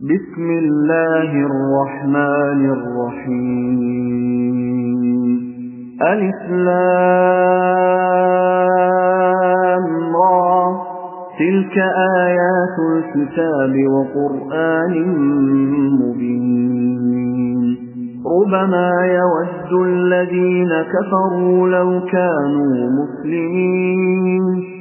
بسم الله الرحمن الرحيم. ألف لام را. تلك آيات الكتاب وقرآن مبين. ربما يود الذين كفروا لو كانوا مسلمين.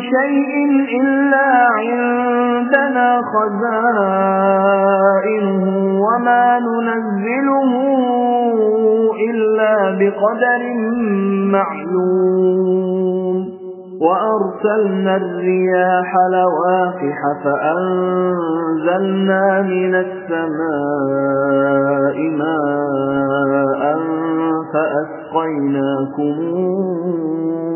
شيء إلا عندنا خزائنه وما ننزله إلا بقدر معلوم. وأرسلنا الرياح لواقح فأنزلنا من السماء ماء فأسقيناكموه.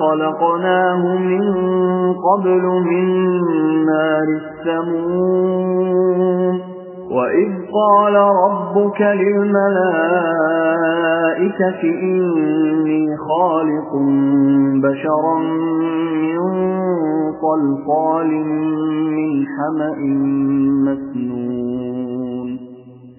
خلقناه من قبل من نار السموم. وإذ قال ربك للملائكة إني خالق بشرا من صلصال من حمأ مسنون.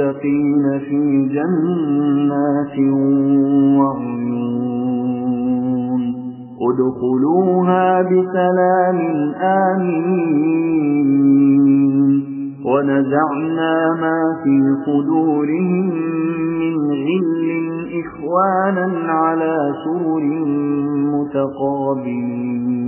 المتقين في جنات وعيون. ادخلوها بسلام آمين. ونزعنا ما في صدورهم من غل إخوانا على سور متقابلين.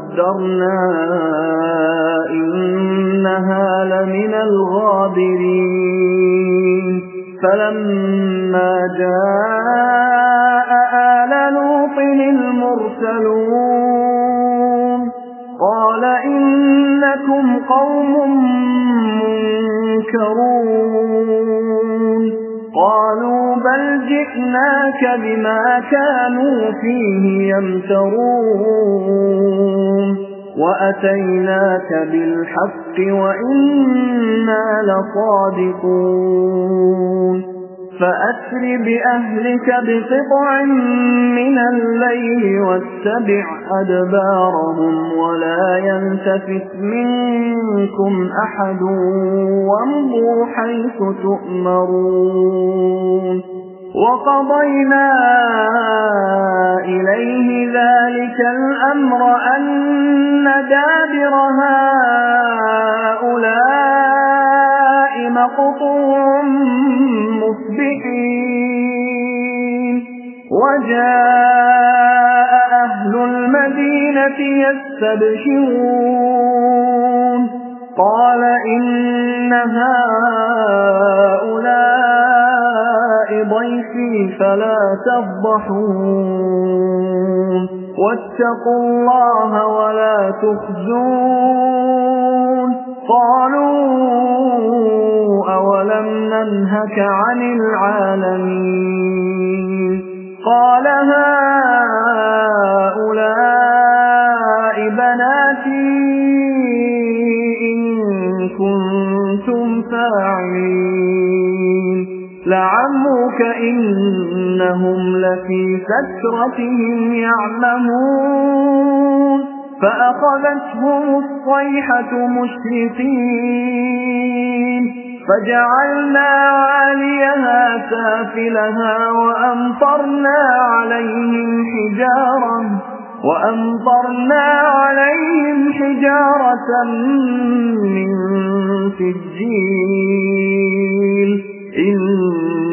قدرنا إنها لمن الغابرين فلما جاء آل لوط المرسلون قال إنكم قوم منكرون جئناك بما كانوا فيه يمترون. وأتيناك بالحق وإنا لصادقون. فأسر بأهلك بقطع من الليل واتبع أدبارهم ولا ينتفت منكم أحد وامضوا حيث تؤمرون. وقضينا إليه ذلك الأمر أن دابر هؤلاء مقطوع مصبحين. وجاء أهل المدينة يستبشرون. قال إن هؤلاء ضيفي فلا تفضحون. واتقوا الله ولا تخزون. قالوا أولم ننهك عن العالمين. إنهم لفي فترتهم يعلمون. فأخذتهم الصيحة مشرقين. فجعلنا عاليها سافلها وأمطرنا عليهم حجارة وأمطرنا عليهم حجارة من سجيل. إن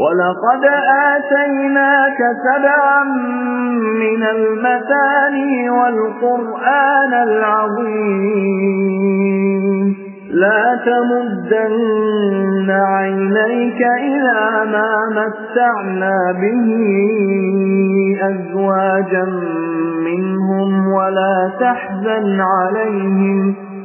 ولقد آتيناك سبعا من المثاني والقرآن العظيم. لا تمدن عينيك إلى ما متعنا به أزواجا منهم ولا تحزن عليهم.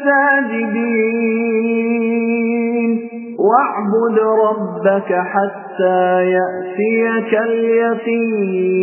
الساجدين. واعبد ربك حتى يأتيك اليقين.